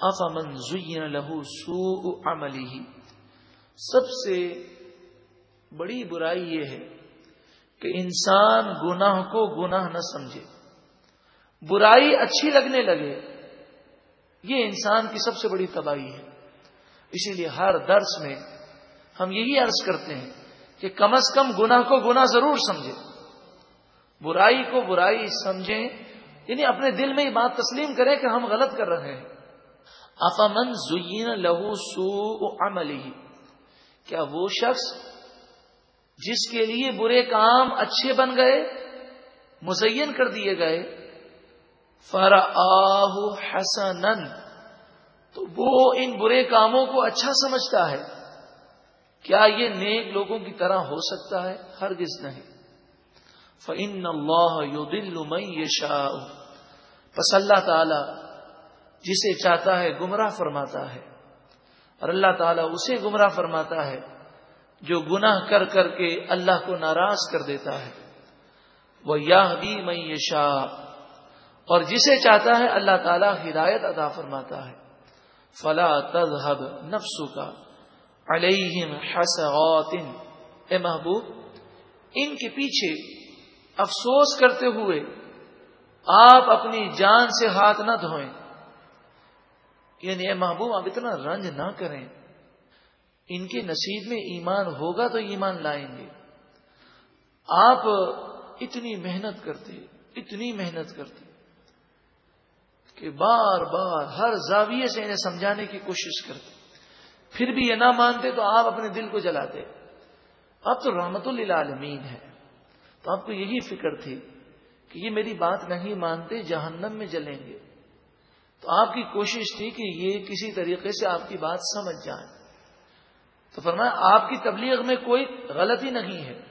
افامن زین لہو سو عملی سب سے بڑی برائی یہ ہے کہ انسان گناہ کو گناہ نہ سمجھے۔ برائی اچھی لگنے لگے، یہ انسان کی سب سے بڑی تباہی ہے۔ اسی لیے ہر درس میں ہم یہی عرض کرتے ہیں کہ کم از کم گناہ کو گناہ ضرور سمجھے۔ برائی کو برائی سمجھیں یعنی اپنے دل میں یہ بات تسلیم کریں کہ ہم غلط کر رہے ہیں۔ افامن زین لہو سو عملی کیا وہ شخص جس کے لیے برے کام اچھے بن گئے، مزین کر دیے گئے فر آہ حسن تو وہ ان برے کاموں کو اچھا سمجھتا ہے۔ کیا یہ نیک لوگوں کی طرح ہو سکتا ہے؟ ہرگز نہیں۔ فن اللہ یو دل یشاء پس اللہ تعالی جسے چاہتا ہے گمراہ فرماتا ہے۔ اور اللہ تعالیٰ اسے گمراہ فرماتا ہے جو گناہ کر کر کے اللہ کو ناراض کر دیتا ہے۔ وہ یا بھی میں اور جسے چاہتا ہے اللہ تعالیٰ ہدایت ادا فرماتا ہے۔ فلا تذهب نفسو کا علیہم حسرات۔ اے محبوب، ان کے پیچھے افسوس کرتے ہوئے آپ اپنی جان سے ہاتھ نہ دھوئیں۔ یعنی اے محبوب، آپ اتنا رنج نہ کریں۔ ان کے نصیب میں ایمان ہوگا تو ایمان لائیں گے۔ آپ اتنی محنت کرتے، اتنی محنت کرتے کہ بار بار ہر زاویے سے انہیں سمجھانے کی کوشش کرتے۔ پھر بھی یہ نہ مانتے تو آپ اپنے دل کو جلاتے۔ اب تو رحمت للعالمین ہے تو آپ کو یہی فکر تھی کہ یہ میری بات نہیں مانتے، جہنم میں جلیں گے۔ تو آپ کی کوشش تھی کہ یہ کسی طریقے سے آپ کی بات سمجھ جائیں۔ تو فرمایا، آپ کی تبلیغ میں کوئی غلطی نہیں ہے۔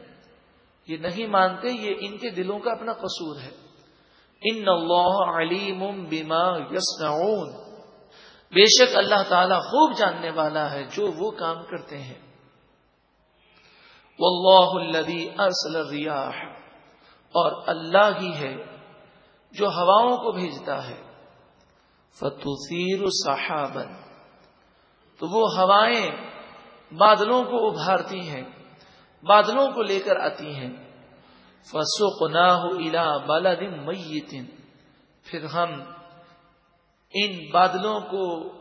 یہ نہیں مانتے، یہ ان کے دلوں کا اپنا قصور ہے۔ ان اللہ علیم بما یسنعون بے شک اللہ تعالی خوب جاننے والا ہے جو وہ کام کرتے ہیں۔ واللہ الذی ارسل الریاح۔ اور اللہ ہی ہے جو ہواؤں کو بھیجتا ہے۔ فتوثیر صحابن تو وہ ہوائیں بادلوں کو ابھارتی ہیں، بادلوں کو لے کر آتی ہیں۔ فسوق نہ الا بالد میتن پھر ہم ان بادلوں کو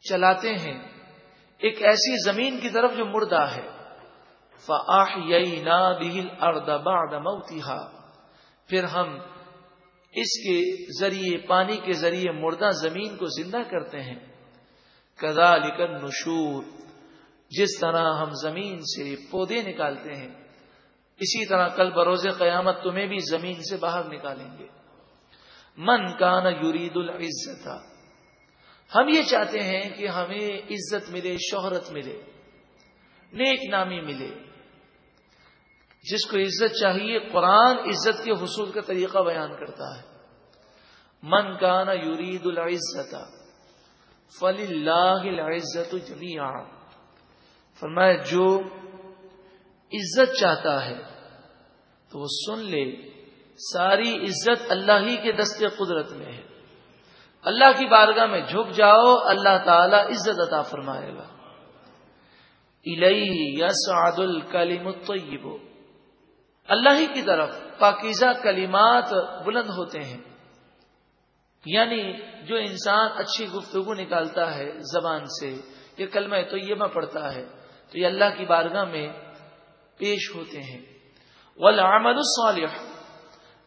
چلاتے ہیں۔ ایک ایسی زمین کی طرف جو مردہ ہے۔ فاح یئی نا بہل اردبا پھر ہم اس کے ذریعے، پانی کے ذریعے مردہ زمین کو زندہ کرتے ہیں۔ کدا لکن نشور جس طرح ہم زمین سے پودے نکالتے ہیں، اسی طرح کل بروز قیامت تمہیں بھی زمین سے باہر نکالیں گے۔ من کا نا یورید العزت، ہم یہ چاہتے ہیں کہ ہمیں عزت ملے، شہرت ملے، نیک نامی ملے۔ جس کو عزت چاہیے قرآن عزت کے حصول کا طریقہ بیان کرتا ہے۔ من کانا یورید العزت فل اللہ العزت جمیا فرمایا، جو عزت چاہتا ہے تو وہ سن لے، ساری عزت اللہ ہی کے دست قدرت میں ہے۔ اللہ کی بارگاہ میں جھک جاؤ، اللہ تعالی عزت عطا فرمائے گا۔ الئی یس عاد الکلیم اللہ ہی کی طرف پاکیزہ کلمات بلند ہوتے ہیں۔ یعنی جو انسان اچھی گفتگو نکالتا ہے زبان سے یہ کلمہ طیبہ پڑتا ہے، تو یہ اللہ کی بارگاہ میں پیش ہوتے ہیں۔ والعمل الصالح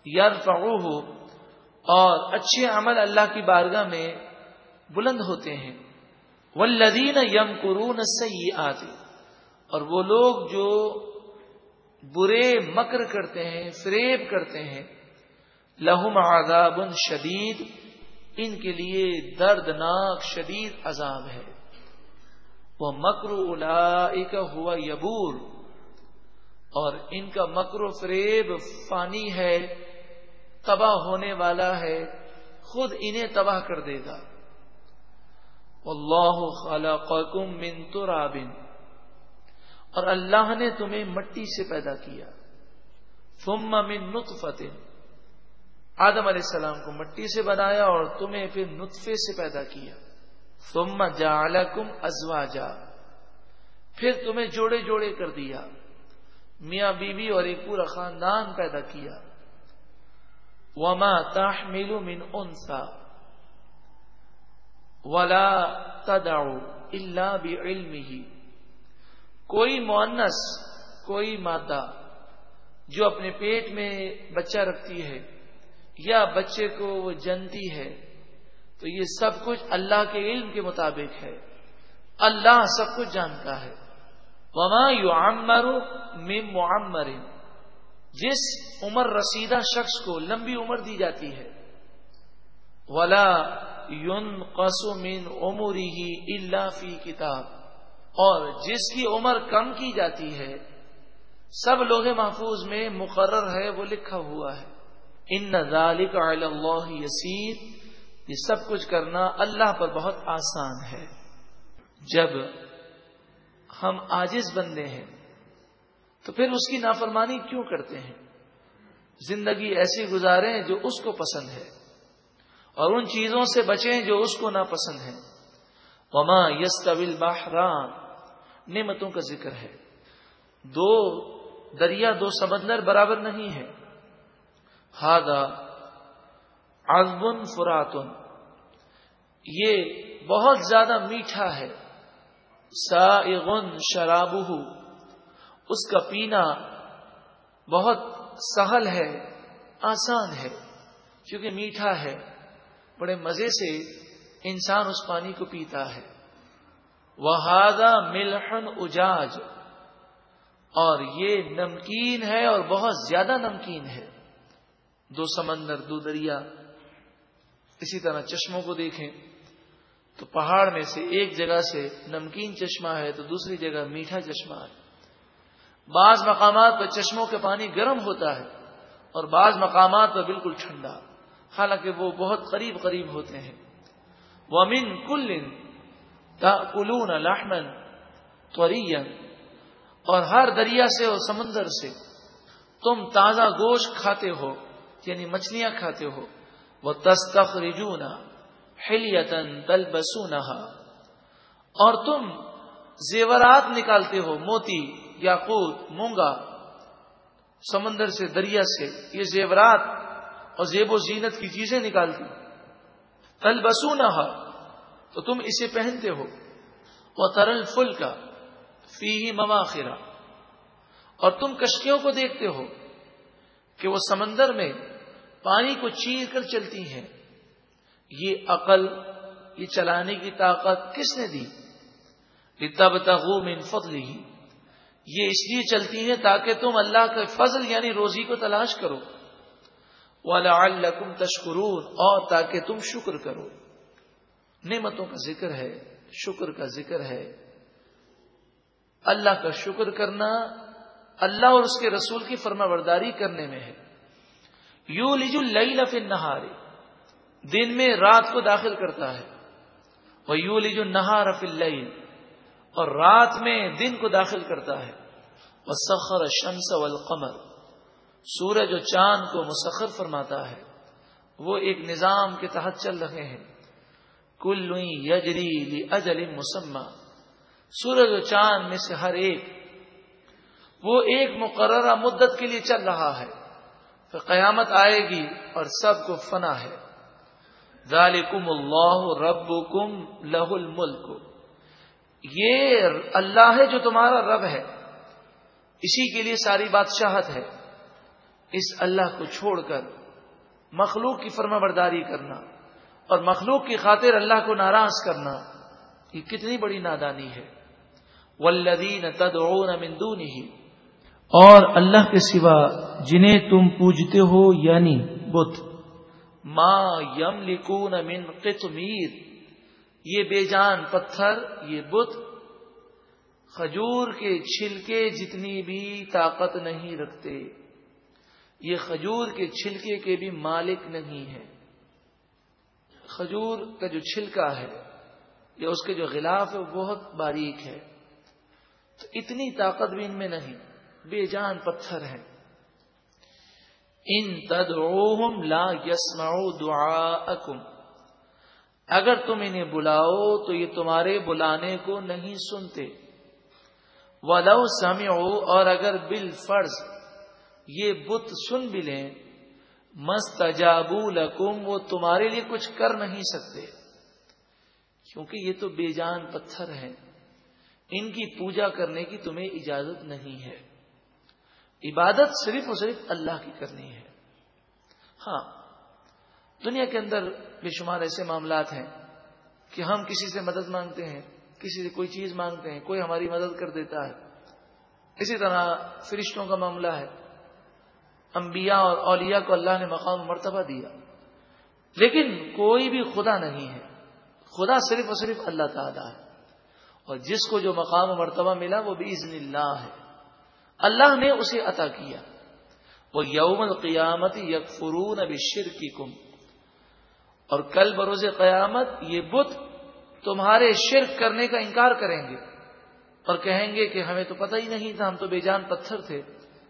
یرفعوه اور اچھے عمل اللہ کی بارگاہ میں بلند ہوتے ہیں۔ والذین یمکرون السیئات اور وہ لوگ جو برے مکر کرتے ہیں فریب کرتے ہیں۔ لہم عذاب شدید، ان کے لیے دردناک شدید عذاب ہے۔ وہ مکر الا ہوا یبور، اور ان کا مکر و فریب فانی ہے، تباہ ہونے والا ہے، خود انہیں تباہ کر دے گا۔ اللہ خلقکم من ترابن اور اللہ نے تمہیں مٹی سے پیدا کیا۔ من نطفت آدم علیہ السلام کو مٹی سے بنایا اور تمہیں پھر نطفے سے پیدا کیا۔ ثم جعلکم ازواجا۔ پھر تمہیں جوڑے جوڑے کر دیا۔ میاں بیوی بی اور ایک پورا خاندان پیدا کیا۔ وما تحمل من انسا ولا تدعو الا بعلمه۔ کوئی مونس کوئی مادہ جو اپنے پیٹ میں بچہ رکھتی ہے یا بچے کو وہ جنتی ہے، تو یہ سب کچھ اللہ کے علم کے مطابق ہے۔ اللہ سب کچھ جانتا ہے۔ وما یو عمر معمر۔ جس عمر رسیدہ شخص کو لمبی عمر دی جاتی ہے۔ ولا یون قسو مین عمری ہی اللہ فی کتاب۔ اور جس کی عمر کم کی جاتی ہے، سب لوگ محفوظ میں مقرر ہے، وہ لکھا ہوا ہے۔ ان ذالک علی اللہ یسیر یہ سب کچھ کرنا اللہ پر بہت آسان ہے۔ جب ہم آجز بندے ہیں، تو پھر اس کی نافرمانی کیوں کرتے ہیں؟ زندگی ایسی گزاریں جو اس کو پسند ہے، اور ان چیزوں سے بچیں جو اس کو ناپسند ہے وما یس طویل باہران نعمتوں کا ذکر ہے۔ دو دریا، دو سمندر برابر نہیں ہے۔ ہادا ازبن فراتن یہ بہت زیادہ میٹھا ہے۔ سائغن شرابہ۔ اس کا پینا بہت سہل ہے، آسان ہے، کیونکہ میٹھا ہے۔ بڑے مزے سے انسان اس پانی کو پیتا ہے۔ وہ ملحن اجاج۔ اور یہ نمکین ہے اور بہت زیادہ نمکین ہے۔ دو سمندر، دو دریا۔ اسی طرح چشموں کو دیکھیں۔ تو پہاڑ میں سے ایک جگہ سے نمکین چشمہ ہے، تو دوسری جگہ میٹھا چشمہ ہے۔ بعض مقامات پر چشموں کے پانی گرم ہوتا ہے اور بعض مقامات پر بالکل ٹھنڈا۔ حالانکہ وہ بہت قریب قریب ہوتے ہیں۔ وہ امین کل کلون لحمن تورین اور ہر دریا سے اور سمندر سے تم تازہ گوشت کھاتے ہو یعنی مچھلیاں کھاتے ہو۔ وہ تستخ رجونا ہلیتن تل اور تم زیورات نکالتے ہو، موتی، یاقوت، مونگا۔ سمندر سے، دریا سے یہ زیورات اور زیب و زینت کی چیزیں نکالتی۔ تل بسو تو تم اسے پہنتے ہو۔ وہ ترل فل کا فی مماخرا اور تم کشتیوں کو دیکھتے ہو کہ وہ سمندر میں پانی کو چیر کر چلتی ہیں۔ یہ عقل، یہ چلانے کی طاقت کس نے دی؟ تب من فضل ہی یہ اس لیے چلتی ہیں تاکہ تم اللہ کے فضل یعنی روزی کو تلاش کرو۔ والا تشکرون اور تاکہ تم شکر کرو۔ نعمتوں کا ذکر ہے، شکر کا ذکر ہے۔ اللہ کا شکر کرنا اللہ اور اس کے رسول کی فرما برداری کرنے میں ہے۔ یو لیجو لئی لف دن میں رات کو داخل کرتا ہے۔ وہ یو لیجو نہار فل اور رات میں دن کو داخل کرتا ہے۔ وہ سخر شمس والقمر، سورج و چاند کو مسخر فرماتا ہے۔ وہ ایک نظام کے تحت چل رہے ہیں۔ کل یجری اجل مسمہ۔ سورج و چاند میں سے ہر ایک، وہ ایک مقررہ مدت کے لیے چل رہا ہے۔ پھر قیامت آئے گی اور سب کو فنا ہے۔ ذالکم اللہ ربکم لہ الملک۔ یہ اللہ ہے جو تمہارا رب ہے۔ اسی کے لیے ساری بادشاہت ہے۔ اس اللہ کو چھوڑ کر مخلوق کی فرما برداری کرنا۔ اور مخلوق کی خاطر اللہ کو ناراض کرنا، یہ کتنی بڑی نادانی ہے۔ ولدین تدعون من دونه، اور اللہ کے سوا جنہیں تم پوجتے ہو یعنی بت، ما یملکون من قطمیر یہ بے جان پتھر، یہ بت، کھجور کے چھلکے جتنی بھی طاقت نہیں رکھتے، یہ کھجور کے چھلکے کے بھی مالک نہیں ہے کھجور کا جو چھلکا ہے یا اس کے جو غلاف ہے وہ بہت باریک ہے۔ تو اتنی طاقت بھی ان میں نہیں، بے جان پتھر ہے ان تدعوہم لا یسمعوا دعاءکم۔ اگر تم انہیں بلاؤ تو یہ تمہارے بلانے کو نہیں سنتے۔ ولو سمعوا اور اگر بالفرض یہ بت سن بھی لیں مستجابو لکم، وہ تمہارے لیے کچھ کر نہیں سکتے۔ کیونکہ یہ تو بے جان پتھر ہیں۔ ان کی پوجا کرنے کی تمہیں اجازت نہیں ہے۔ عبادت صرف اور صرف اللہ کی کرنی ہے۔ ہاں دنیا کے اندر بے شمار ایسے معاملات ہیں کہ ہم کسی سے مدد مانگتے ہیں، کسی سے کوئی چیز مانگتے ہیں، کوئی ہماری مدد کر دیتا ہے۔ اسی طرح فرشتوں کا معاملہ ہے۔ انبیاء اور اولیاء کو اللہ نے مقام مرتبہ دیا۔ لیکن کوئی بھی خدا نہیں ہے۔ خدا صرف اور صرف اللہ تعالیٰ ہے۔ اور جس کو جو مقام و مرتبہ ملا وہ بھی عزن اللہ ہے۔ اللہ نے اسے عطا کیا۔ وہ یوم القیامت یک فرون اب کی کم اور کل بروز قیامت یہ بت تمہارے شرک کرنے کا انکار کریں گے۔ اور کہیں گے کہ ہمیں تو پتہ ہی نہیں تھا، ہم تو بے جان پتھر تھے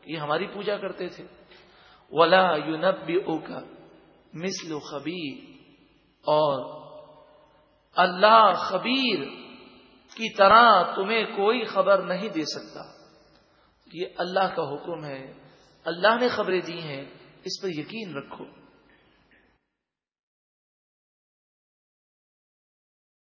یہ ہماری پوجا کرتے تھے۔ ولا یونب کا مسل خبیر اور اللہ خبیر کی طرح تمہیں کوئی خبر نہیں دے سکتا۔ یہ اللہ کا حکم ہے۔ اللہ نے خبریں دی ہیں، اس پر یقین رکھو۔